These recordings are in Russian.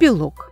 Эпилог.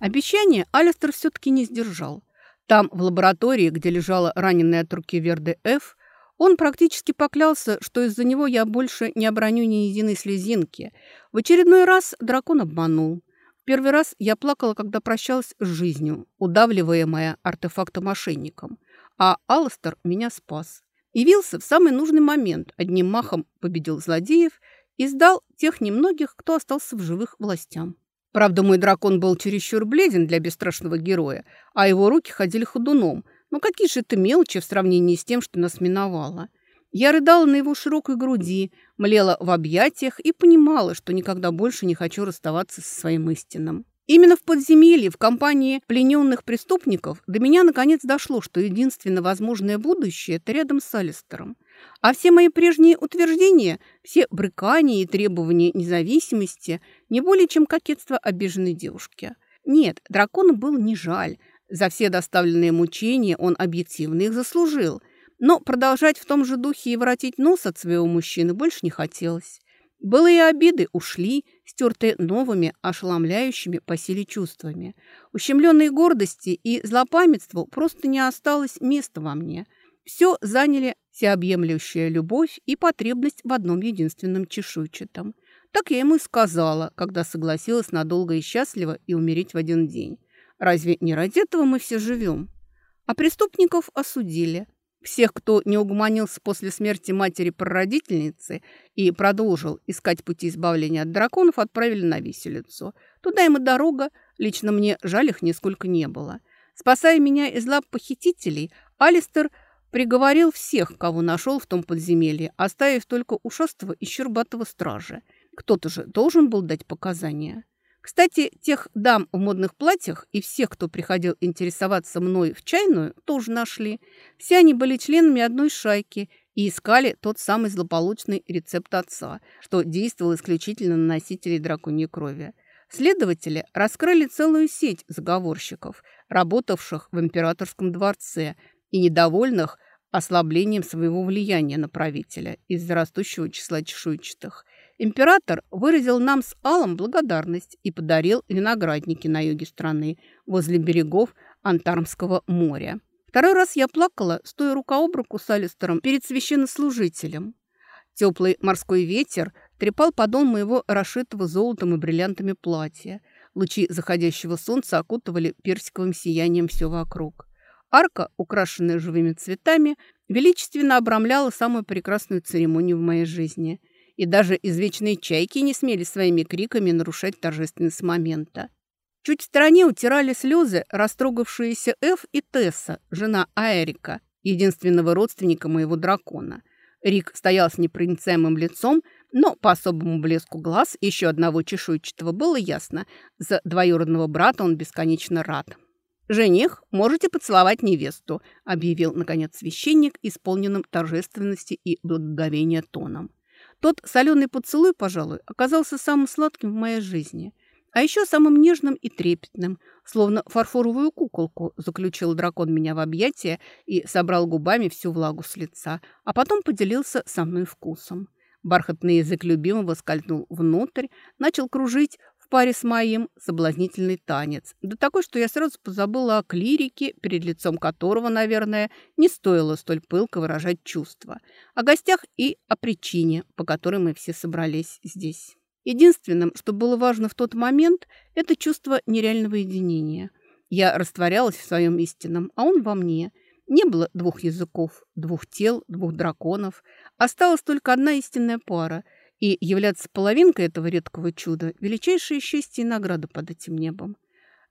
Обещание Алистер все-таки не сдержал. Там, в лаборатории, где лежала раненая от руки Верды Ф, он практически поклялся, что из-за него я больше не оброню ни единой слезинки. В очередной раз дракон обманул. Первый раз я плакала, когда прощалась с жизнью, удавливаемая артефактом-мошенником. А Алластер меня спас. Явился в самый нужный момент, одним махом победил злодеев и сдал тех немногих, кто остался в живых властям. Правда, мой дракон был чересчур бледен для бесстрашного героя, а его руки ходили ходуном. Но какие же это мелочи в сравнении с тем, что нас миновало. Я рыдала на его широкой груди, млела в объятиях и понимала, что никогда больше не хочу расставаться со своим истинным. Именно в подземелье, в компании плененных преступников, до меня наконец дошло, что единственное возможное будущее – это рядом с Алистером. А все мои прежние утверждения, все брыкания и требования независимости – не более чем кокетство обиженной девушки. Нет, дракону был не жаль. За все доставленные мучения он объективно их заслужил. Но продолжать в том же духе и воротить нос от своего мужчины больше не хотелось. Былые обиды ушли, стертые новыми, ошеломляющими по силе чувствами. Ущемленной гордости и злопамятству просто не осталось места во мне. Все заняли всеобъемлющая любовь и потребность в одном единственном чешуйчатом. Так я ему и сказала, когда согласилась надолго и счастливо и умереть в один день. Разве не ради этого мы все живем? А преступников осудили – всех, кто не угомонился после смерти матери-прародительницы и продолжил искать пути избавления от драконов, отправили на виселицу. Туда им и дорога, лично мне жаль их нисколько не было. Спасая меня из лап похитителей, Алистер приговорил всех, кого нашел в том подземелье, оставив только ушастого и щербатого стража. Кто-то же должен был дать показания. Кстати, тех дам в модных платьях и всех, кто приходил интересоваться мной в чайную, тоже нашли. Все они были членами одной шайки и искали тот самый злополучный рецепт отца, что действовал исключительно на носителей драконьей крови. Следователи раскрыли целую сеть заговорщиков, работавших в императорском дворце и недовольных ослаблением своего влияния на правителя из-за растущего числа чешуйчатых. Император выразил нам с Алом благодарность и подарил виноградники на юге страны, возле берегов Антармского моря. Второй раз я плакала, стоя рука об руку с Алистером перед священнослужителем. Теплый морской ветер трепал подол моего расшитого золотом и бриллиантами платья. Лучи заходящего солнца окутывали персиковым сиянием все вокруг. Арка, украшенная живыми цветами, величественно обрамляла самую прекрасную церемонию в моей жизни – и даже извечные чайки не смели своими криками нарушать торжественность момента. Чуть в стороне утирали слезы растрогавшиеся Эф и Тесса, жена Аэрика, единственного родственника моего дракона. Рик стоял с непроницаемым лицом, но по особому блеску глаз еще одного чешуйчатого было ясно. За двоюродного брата он бесконечно рад. «Жених, можете поцеловать невесту», объявил, наконец, священник, исполненным торжественности и благоговения тоном. Тот соленый поцелуй, пожалуй, оказался самым сладким в моей жизни. А еще самым нежным и трепетным, словно фарфоровую куколку, заключил дракон меня в объятия и собрал губами всю влагу с лица, а потом поделился со мной вкусом. Бархатный язык любимого скользнул внутрь, начал кружить паре с моим соблазнительный танец. Да такой, что я сразу позабыла о клирике, перед лицом которого, наверное, не стоило столь пылко выражать чувства. О гостях и о причине, по которой мы все собрались здесь. Единственным, что было важно в тот момент, это чувство нереального единения. Я растворялась в своем истинном, а он во мне. Не было двух языков, двух тел, двух драконов. Осталась только одна истинная пара – и являться половинкой этого редкого чуда – величайшее счастье и награда под этим небом.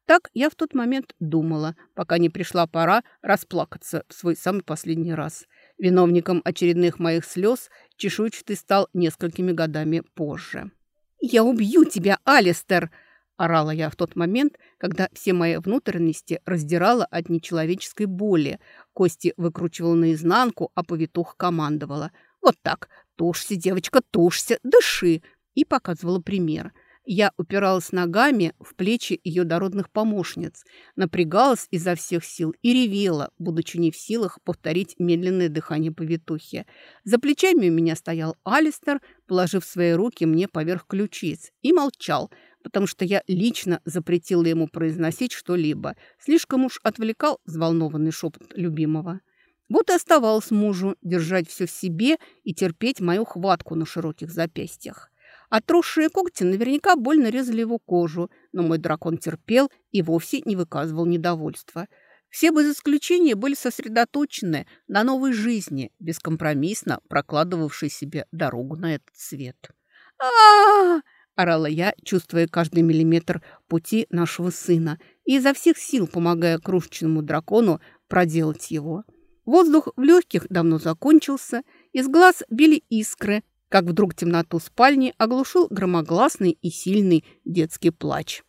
Так я в тот момент думала, пока не пришла пора расплакаться в свой самый последний раз. Виновником очередных моих слез чешуйчатый стал несколькими годами позже. «Я убью тебя, Алистер!» – орала я в тот момент, когда все мои внутренности раздирала от нечеловеческой боли. Кости выкручивала наизнанку, а повитух командовала. «Вот так, «Тушься, девочка, тушься, дыши!» и показывала пример. Я упиралась ногами в плечи ее дородных помощниц, напрягалась изо всех сил и ревела, будучи не в силах повторить медленное дыхание повитухи. За плечами у меня стоял Алистер, положив свои руки мне поверх ключиц, и молчал, потому что я лично запретила ему произносить что-либо. Слишком уж отвлекал взволнованный шепот любимого. Вот и оставалось мужу держать все в себе и терпеть мою хватку на широких запястьях. Отросшие когти наверняка больно резали его кожу, но мой дракон терпел и вовсе не выказывал недовольства. Все без исключения были сосредоточены на новой жизни, бескомпромиссно прокладывавшей себе дорогу на этот свет. а, -а, -а орала я, чувствуя каждый миллиметр пути нашего сына и изо всех сил помогая крошечному дракону проделать его. Воздух в легких давно закончился, из глаз били искры, как вдруг темноту спальни оглушил громогласный и сильный детский плач.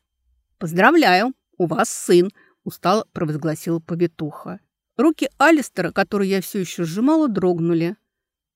«Поздравляю, у вас сын!» – устало провозгласила повитуха. Руки Алистера, которые я все еще сжимала, дрогнули.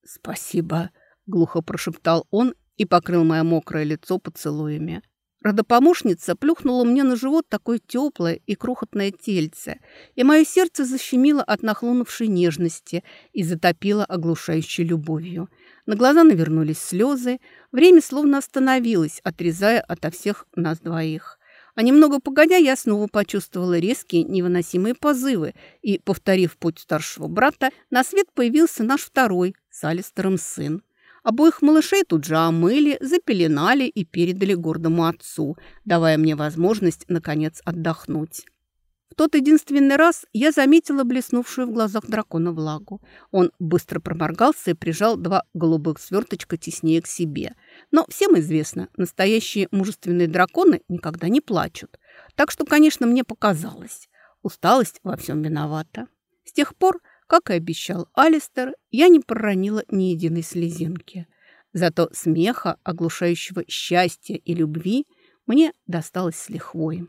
«Спасибо», – глухо прошептал он и покрыл мое мокрое лицо поцелуями. Родопомощница плюхнула мне на живот такое теплое и крохотное тельце, и мое сердце защемило от нахлынувшей нежности и затопило оглушающей любовью. На глаза навернулись слезы, время словно остановилось, отрезая ото всех нас двоих. А немного погодя, я снова почувствовала резкие невыносимые позывы, и, повторив путь старшего брата, на свет появился наш второй с Алистером сын. Обоих малышей тут же омыли, запеленали и передали гордому отцу, давая мне возможность, наконец, отдохнуть. В тот единственный раз я заметила блеснувшую в глазах дракона влагу. Он быстро проморгался и прижал два голубых сверточка теснее к себе. Но всем известно, настоящие мужественные драконы никогда не плачут. Так что, конечно, мне показалось. Усталость во всем виновата. С тех пор как и обещал Алистер, я не проронила ни единой слезинки. Зато смеха, оглушающего счастья и любви, мне досталось с лихвой.